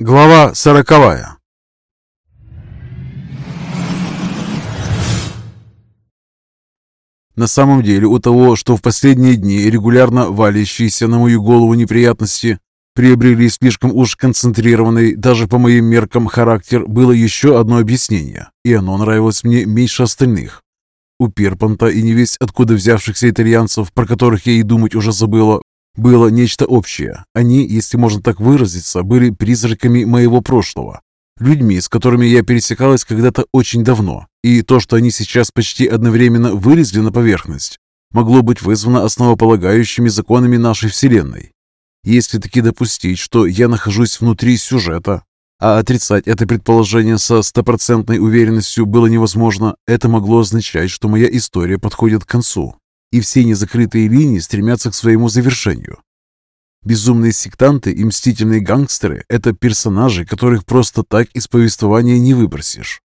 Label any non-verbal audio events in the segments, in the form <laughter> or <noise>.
Глава сороковая На самом деле у того, что в последние дни регулярно валящиеся на мою голову неприятности приобрели слишком уж концентрированный, даже по моим меркам, характер, было еще одно объяснение, и оно нравилось мне меньше остальных. У Перпанта и не весь откуда взявшихся итальянцев, про которых я и думать уже забыла, было нечто общее. Они, если можно так выразиться, были призраками моего прошлого, людьми, с которыми я пересекалась когда-то очень давно, и то, что они сейчас почти одновременно вылезли на поверхность, могло быть вызвано основополагающими законами нашей Вселенной. Если таки допустить, что я нахожусь внутри сюжета, а отрицать это предположение со стопроцентной уверенностью было невозможно, это могло означать, что моя история подходит к концу, и все незакрытые линии стремятся к своему завершению. Безумные сектанты и мстительные гангстеры – это персонажи, которых просто так из повествования не выбросишь.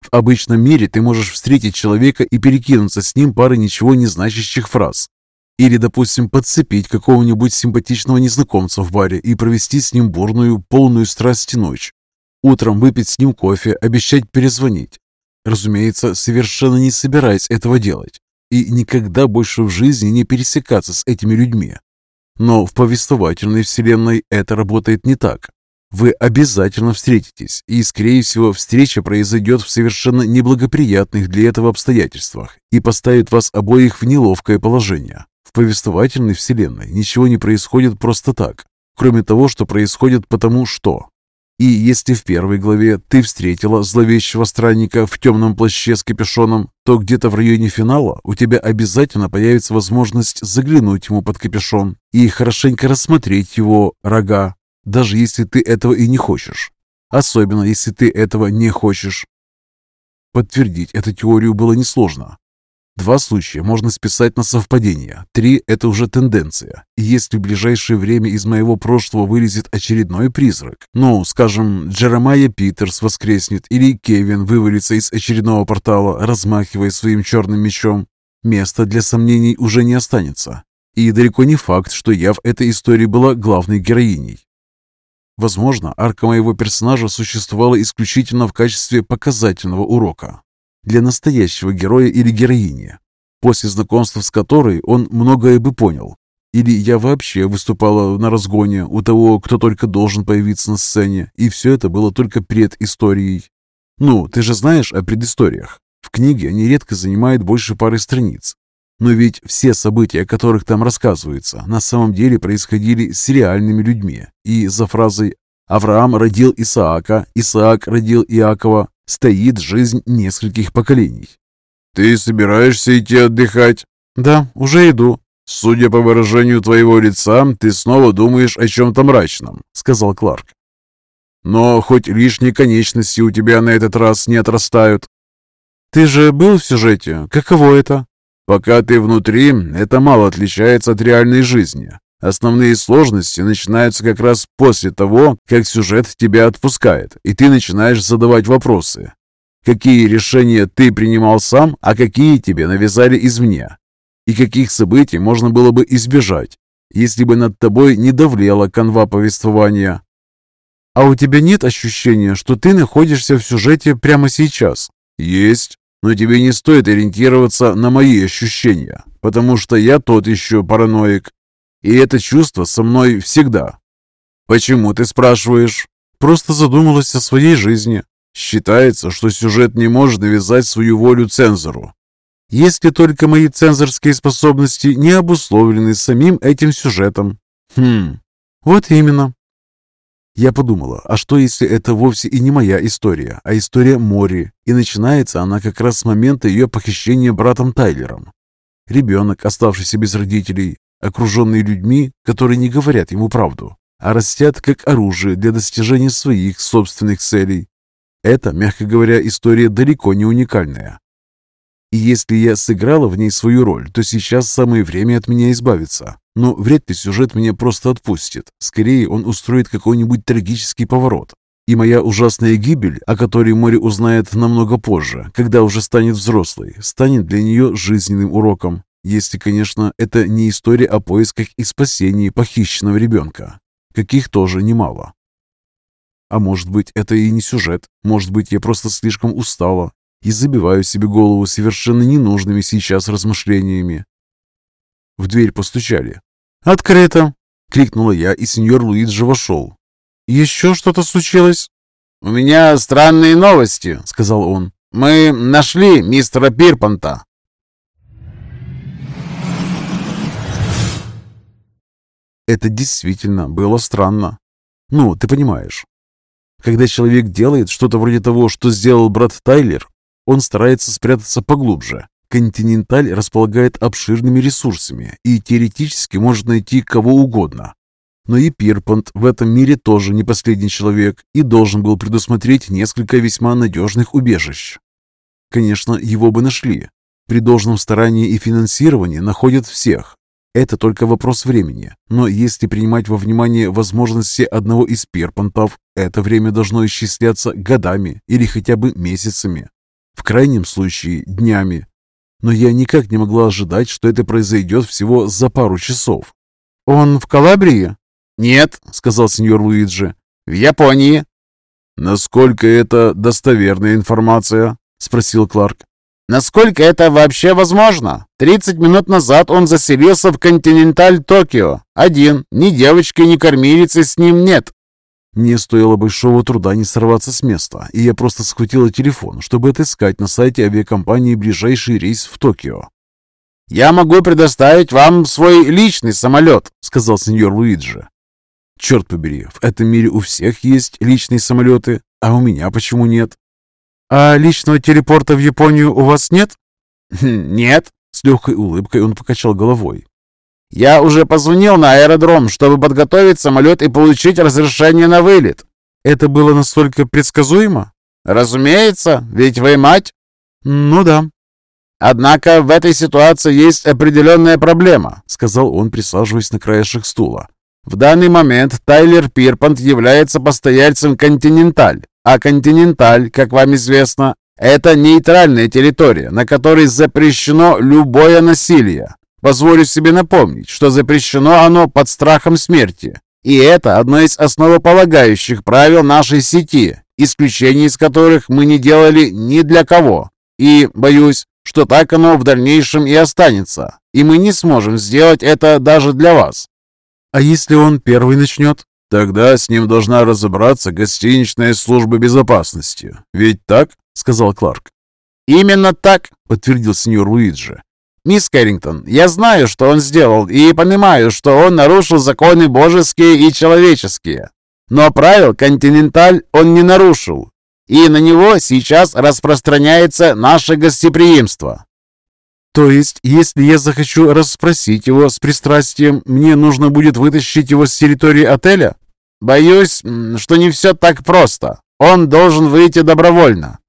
В обычном мире ты можешь встретить человека и перекинуться с ним парой ничего не значащих фраз. Или, допустим, подцепить какого-нибудь симпатичного незнакомца в баре и провести с ним бурную, полную страсти ночь. Утром выпить с ним кофе, обещать перезвонить. Разумеется, совершенно не собираясь этого делать. И никогда больше в жизни не пересекаться с этими людьми. Но в повествовательной вселенной это работает не так. Вы обязательно встретитесь, и, скорее всего, встреча произойдет в совершенно неблагоприятных для этого обстоятельствах и поставит вас обоих в неловкое положение. В повествовательной вселенной ничего не происходит просто так, кроме того, что происходит потому что. И если в первой главе ты встретила зловещего странника в темном плаще с капюшоном, то где-то в районе финала у тебя обязательно появится возможность заглянуть ему под капюшон и хорошенько рассмотреть его рога, даже если ты этого и не хочешь. Особенно, если ты этого не хочешь. Подтвердить эту теорию было несложно. Два случая можно списать на совпадение, три – это уже тенденция. И если в ближайшее время из моего прошлого вылезет очередной призрак, ну, скажем, Джеремайя Питерс воскреснет или Кевин вывалится из очередного портала, размахивая своим черным мечом, места для сомнений уже не останется. И далеко не факт, что я в этой истории была главной героиней. Возможно, арка моего персонажа существовала исключительно в качестве показательного урока, для настоящего героя или героини, после знакомства с которой он многое бы понял. Или я вообще выступала на разгоне у того, кто только должен появиться на сцене, и все это было только предысторией. Ну, ты же знаешь о предысториях. В книге они редко занимают больше пары страниц. Но ведь все события, о которых там рассказывается, на самом деле происходили с реальными людьми. И за фразой «Авраам родил Исаака, Исаак родил Иакова» стоит жизнь нескольких поколений. «Ты собираешься идти отдыхать?» «Да, уже иду». «Судя по выражению твоего лица, ты снова думаешь о чем-то мрачном», — сказал Кларк. «Но хоть лишние конечности у тебя на этот раз не отрастают». «Ты же был в сюжете. Каково это?» «Пока ты внутри, это мало отличается от реальной жизни. Основные сложности начинаются как раз после того, как сюжет тебя отпускает, и ты начинаешь задавать вопросы. Какие решения ты принимал сам, а какие тебе навязали извне? И каких событий можно было бы избежать, если бы над тобой не давлела канва повествования? А у тебя нет ощущения, что ты находишься в сюжете прямо сейчас? Есть, но тебе не стоит ориентироваться на мои ощущения, потому что я тот еще параноик, и это чувство со мной всегда. Почему ты спрашиваешь? Просто задумалась о своей жизни. Считается, что сюжет не может навязать свою волю цензору. Если только мои цензорские способности не обусловлены самим этим сюжетом. Хм, вот именно. Я подумала, а что если это вовсе и не моя история, а история Мори, и начинается она как раз с момента ее похищения братом Тайлером. Ребенок, оставшийся без родителей, окруженный людьми, которые не говорят ему правду, а растят как оружие для достижения своих собственных целей. Это, мягко говоря, история далеко не уникальная. И если я сыграла в ней свою роль, то сейчас самое время от меня избавиться. Но вряд ли сюжет меня просто отпустит. Скорее, он устроит какой-нибудь трагический поворот. И моя ужасная гибель, о которой море узнает намного позже, когда уже станет взрослой, станет для нее жизненным уроком. Если, конечно, это не история о поисках и спасении похищенного ребенка, каких тоже немало. А может быть, это и не сюжет. Может быть, я просто слишком устала и забиваю себе голову совершенно ненужными сейчас размышлениями. В дверь постучали. «Открыто!» — крикнула я, и сеньор Луиджи вошел. «Еще что-то случилось?» «У меня странные новости», — сказал он. «Мы нашли мистера Пирпанта». Это действительно было странно. Ну, ты понимаешь. Когда человек делает что-то вроде того, что сделал брат Тайлер, он старается спрятаться поглубже. Континенталь располагает обширными ресурсами и теоретически может найти кого угодно. Но и Пирпант в этом мире тоже не последний человек и должен был предусмотреть несколько весьма надежных убежищ. Конечно, его бы нашли. При должном старании и финансировании находят всех. Это только вопрос времени. Но если принимать во внимание возможности одного из Пирпантов, это время должно исчисляться годами или хотя бы месяцами. В крайнем случае днями. Но я никак не могла ожидать, что это произойдет всего за пару часов. «Он в Калабрии?» «Нет», — сказал сеньор Луиджи, — «в Японии». «Насколько это достоверная информация?» — спросил Кларк. «Насколько это вообще возможно? Тридцать минут назад он заселился в континенталь Токио. Один. Ни девочки, ни кормилицы с ним нет». Мне стоило большого труда не сорваться с места, и я просто схватила телефон, чтобы отыскать на сайте авиакомпании ближайший рейс в Токио. «Я могу предоставить вам свой личный самолет», — сказал сеньор Луиджи. Черт побери, в этом мире у всех есть личные самолеты, а у меня почему нет? А личного телепорта в Японию у вас нет? <laughs> Нет, с легкой улыбкой он покачал головой. Я уже позвонил на аэродром, чтобы подготовить самолет и получить разрешение на вылет. Это было настолько предсказуемо? Разумеется, ведь вы мать. Ну да. Однако в этой ситуации есть определенная проблема, сказал он, присаживаясь на краешек стула. В данный момент Тайлер Пирпант является постояльцем «Континенталь», а «Континенталь», как вам известно, это нейтральная территория, на которой запрещено любое насилие. Позволю себе напомнить, что запрещено оно под страхом смерти. И это одно из основополагающих правил нашей сети, исключений из которых мы не делали ни для кого. И, боюсь, что так оно в дальнейшем и останется. И мы не сможем сделать это даже для вас. А если он первый начнет? Тогда с ним должна разобраться гостиничная служба безопасности. Ведь так? Сказал Кларк. Именно так, подтвердил сеньор Луиджи. «Мисс Кэррингтон, я знаю, что он сделал, и понимаю, что он нарушил законы божеские и человеческие. Но правил «Континенталь» он не нарушил, и на него сейчас распространяется наше гостеприимство. То есть, если я захочу расспросить его с пристрастием, мне нужно будет вытащить его с территории отеля? Боюсь, что не все так просто. Он должен выйти добровольно.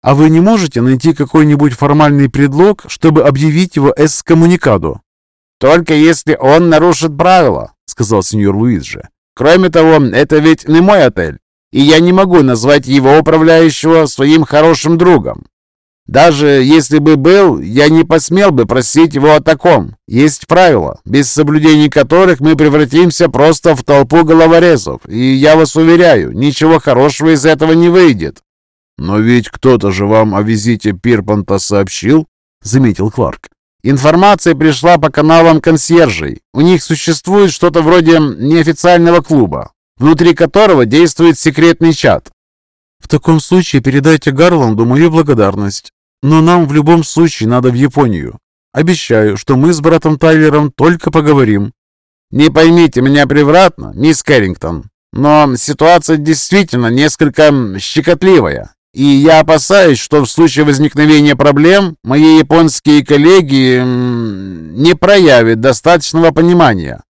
А вы не можете найти какой-нибудь формальный предлог, чтобы объявить его эскоммуникадо? Только если он нарушит правила, сказал сеньор Луиджи. Кроме того, это ведь не мой отель, и я не могу назвать его управляющего своим хорошим другом. Даже если бы был, я не посмел бы просить его о таком. Есть правила, без соблюдений которых мы превратимся просто в толпу головорезов, и я вас уверяю, ничего хорошего из этого не выйдет». «Но ведь кто-то же вам о визите Пирпанта сообщил?» — заметил Кларк. «Информация пришла по каналам консьержей. У них существует что-то вроде неофициального клуба, внутри которого действует секретный чат. В таком случае передайте Гарланду мою благодарность. Но нам в любом случае надо в Японию. Обещаю, что мы с братом Тайлером только поговорим». «Не поймите меня превратно, мисс Кэррингтон, но ситуация действительно несколько щекотливая, и я опасаюсь, что в случае возникновения проблем мои японские коллеги не проявят достаточного понимания.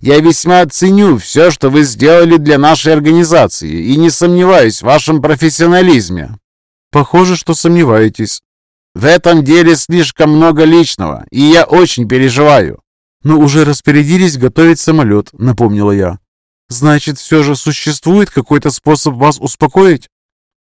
Я весьма ценю все, что вы сделали для нашей организации и не сомневаюсь в вашем профессионализме». «Похоже, что сомневаетесь». «В этом деле слишком много личного, и я очень переживаю». «Но уже распорядились готовить самолет», — напомнила я. «Значит, все же существует какой-то способ вас успокоить?»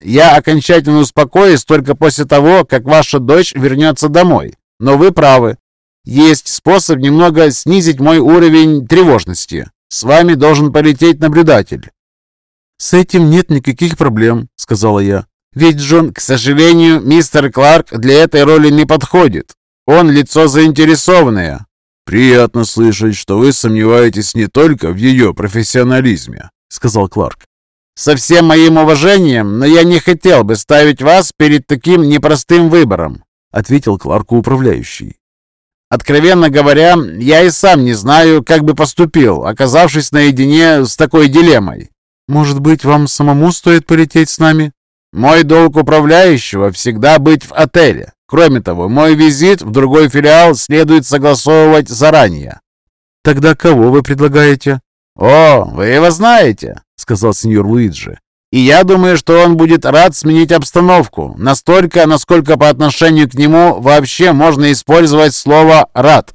«Я окончательно успокоюсь только после того, как ваша дочь вернется домой. Но вы правы. Есть способ немного снизить мой уровень тревожности. С вами должен полететь наблюдатель. «С этим нет никаких проблем», — сказала я. «Ведь Джон, к сожалению, мистер Кларк для этой роли не подходит. Он лицо заинтересованное». «Приятно слышать, что вы сомневаетесь не только в ее профессионализме», — сказал Кларк. «Со всем моим уважением, но я не хотел бы ставить вас перед таким непростым выбором», — ответил Кларку управляющий. «Откровенно говоря, я и сам не знаю, как бы поступил, оказавшись наедине с такой дилеммой. Может быть, вам самому стоит полететь с нами?» «Мой долг управляющего всегда быть в отеле. Кроме того, мой визит в другой филиал следует согласовывать заранее». «Тогда кого вы предлагаете?» «О, вы его знаете», — сказал сеньор Луиджи. «И я думаю, что он будет рад сменить обстановку, настолько, насколько по отношению к нему вообще можно использовать слово «рад».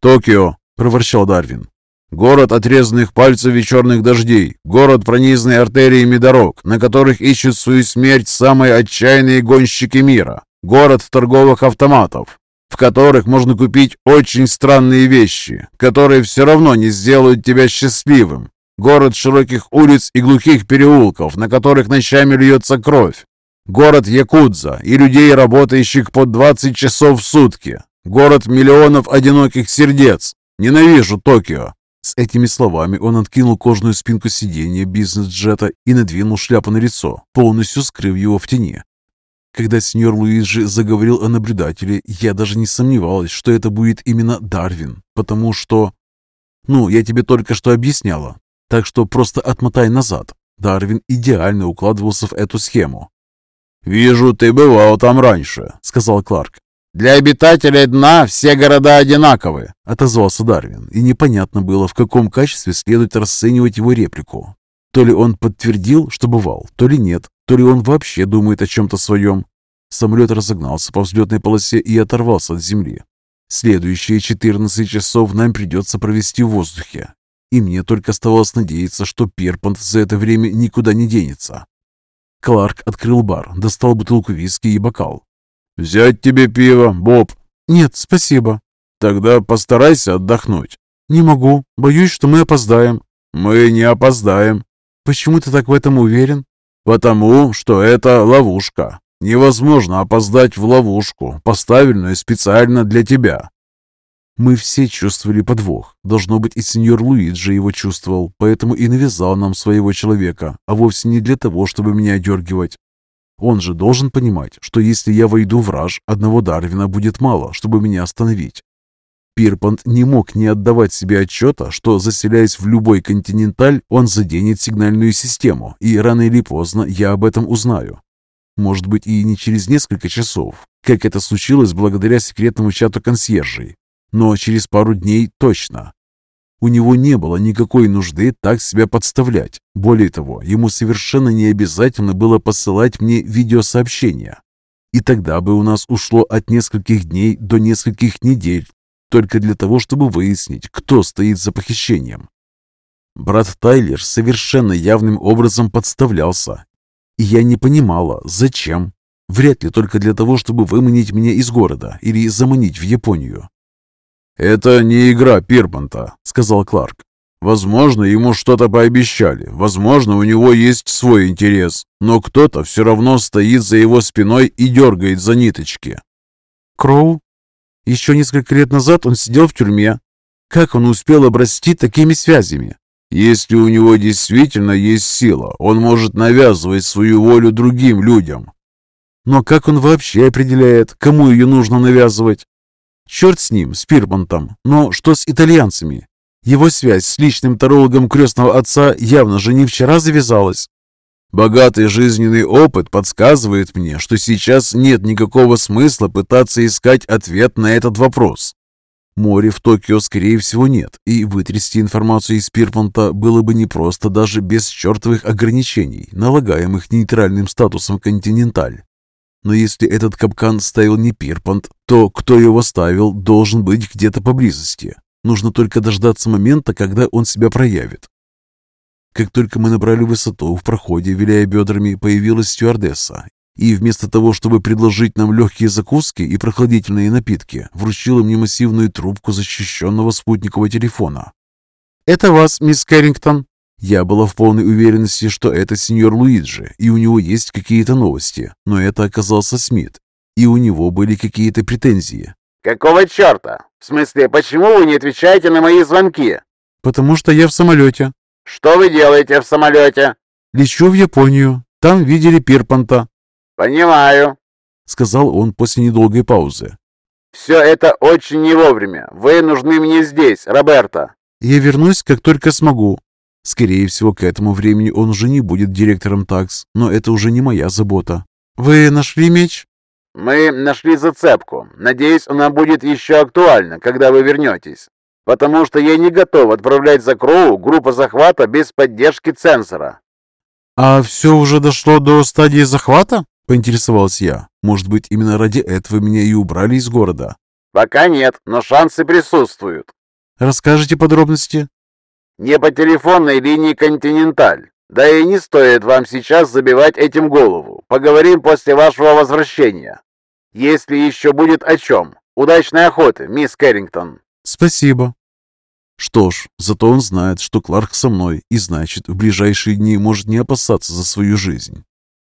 «Токио», — проворчал Дарвин. «Город отрезанных пальцев и черных дождей, город, пронизанный артериями дорог, на которых ищут свою смерть самые отчаянные гонщики мира, город торговых автоматов, в которых можно купить очень странные вещи, которые все равно не сделают тебя счастливым, город широких улиц и глухих переулков, на которых ночами льется кровь, город Якудза и людей, работающих по 20 часов в сутки, Город миллионов одиноких сердец. Ненавижу Токио. С этими словами он откинул кожаную спинку сиденья бизнес-джета и надвинул шляпу на лицо, полностью скрыв его в тени. Когда сеньор Луиджи заговорил о наблюдателе, я даже не сомневалась, что это будет именно Дарвин, потому что... Ну, я тебе только что объясняла, так что просто отмотай назад. Дарвин идеально укладывался в эту схему. «Вижу, ты бывал там раньше», — сказал Кларк. «Для обитателей дна все города одинаковы», — отозвался Дарвин, и непонятно было, в каком качестве следует расценивать его реплику. То ли он подтвердил, что бывал, то ли нет, то ли он вообще думает о чем-то своем. Самолет разогнался по взлетной полосе и оторвался от земли. Следующие 14 часов нам придется провести в воздухе, и мне только оставалось надеяться, что Перпант за это время никуда не денется. Кларк открыл бар, достал бутылку виски и бокал. «Взять тебе пиво, Боб?» «Нет, спасибо». «Тогда постарайся отдохнуть». «Не могу. Боюсь, что мы опоздаем». «Мы не опоздаем». «Почему ты так в этом уверен?» «Потому что это ловушка. Невозможно опоздать в ловушку, поставленную специально для тебя». Мы все чувствовали подвох. Должно быть, и сеньор Луиджи его чувствовал, поэтому и навязал нам своего человека, а вовсе не для того, чтобы меня дергивать. Он же должен понимать, что если я войду в раж, одного Дарвина будет мало, чтобы меня остановить. Пирпант не мог не отдавать себе отчета, что, заселяясь в любой континенталь, он заденет сигнальную систему, и рано или поздно я об этом узнаю. Может быть, и не через несколько часов, как это случилось благодаря секретному чату консьержей, но через пару дней точно. У него не было никакой нужды так себя подставлять. Более того, ему совершенно не обязательно было посылать мне видеосообщения. И тогда бы у нас ушло от нескольких дней до нескольких недель, только для того, чтобы выяснить, кто стоит за похищением. Брат Тайлер совершенно явным образом подставлялся. И я не понимала, зачем. Вряд ли только для того, чтобы выманить меня из города или заманить в Японию. «Это не игра Пирпанта», — сказал Кларк. «Возможно, ему что-то пообещали. Возможно, у него есть свой интерес. Но кто-то все равно стоит за его спиной и дергает за ниточки». «Кроу? Еще несколько лет назад он сидел в тюрьме. Как он успел обрасти такими связями?» «Если у него действительно есть сила, он может навязывать свою волю другим людям». «Но как он вообще определяет, кому ее нужно навязывать?» Черт с ним, с Пирмонтом, но что с итальянцами? Его связь с личным тарологом крестного отца явно же не вчера завязалась. Богатый жизненный опыт подсказывает мне, что сейчас нет никакого смысла пытаться искать ответ на этот вопрос. Море в Токио, скорее всего, нет, и вытрясти информацию из Пирпонта было бы непросто даже без чертовых ограничений, налагаемых нейтральным статусом «Континенталь». Но если этот капкан ставил не Пирпант, то кто его ставил, должен быть где-то поблизости. Нужно только дождаться момента, когда он себя проявит. Как только мы набрали высоту, в проходе, виляя бедрами, появилась стюардесса и вместо того, чтобы предложить нам легкие закуски и прохладительные напитки, вручила мне массивную трубку защищенного спутникового телефона. «Это вас, мисс Кэррингтон». Я была в полной уверенности, что это сеньор Луиджи, и у него есть какие-то новости, но это оказался Смит, и у него были какие-то претензии. «Какого черта? В смысле, почему вы не отвечаете на мои звонки?» «Потому что я в самолете». «Что вы делаете в самолете?» «Лечу в Японию. Там видели Пирпанта». «Понимаю», — сказал он после недолгой паузы. «Все это очень не вовремя. Вы нужны мне здесь, Роберто». «Я вернусь, как только смогу». Скорее всего, к этому времени он уже не будет директором ТАКС, но это уже не моя забота. «Вы нашли меч?» «Мы нашли зацепку. Надеюсь, она будет еще актуальна, когда вы вернетесь. Потому что я не готов отправлять за Кроу группу захвата без поддержки цензора». «А все уже дошло до стадии захвата?» – поинтересовался я. «Может быть, именно ради этого меня и убрали из города?» «Пока нет, но шансы присутствуют». «Расскажите подробности?» «Не по телефонной линии «Континенталь». Да и не стоит вам сейчас забивать этим голову. Поговорим после вашего возвращения. Если еще будет о чем. Удачной охоты, мисс Кэррингтон. Спасибо. Что ж, зато он знает, что Кларк со мной, и значит, в ближайшие дни может не опасаться за свою жизнь.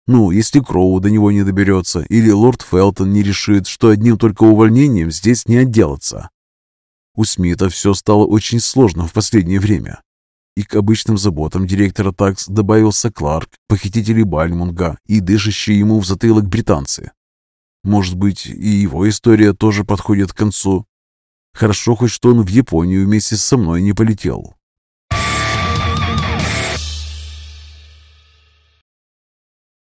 Ну, если Кроу до него не доберется, или лорд Фелтон не решит, что одним только увольнением здесь не отделаться. У Смита все стало очень сложно в последнее время и к обычным заботам директора ТАКС добавился Кларк, похитители Бальмунга и дышащие ему в затылок британцы. Может быть, и его история тоже подходит к концу. Хорошо хоть, что он в Японию вместе со мной не полетел.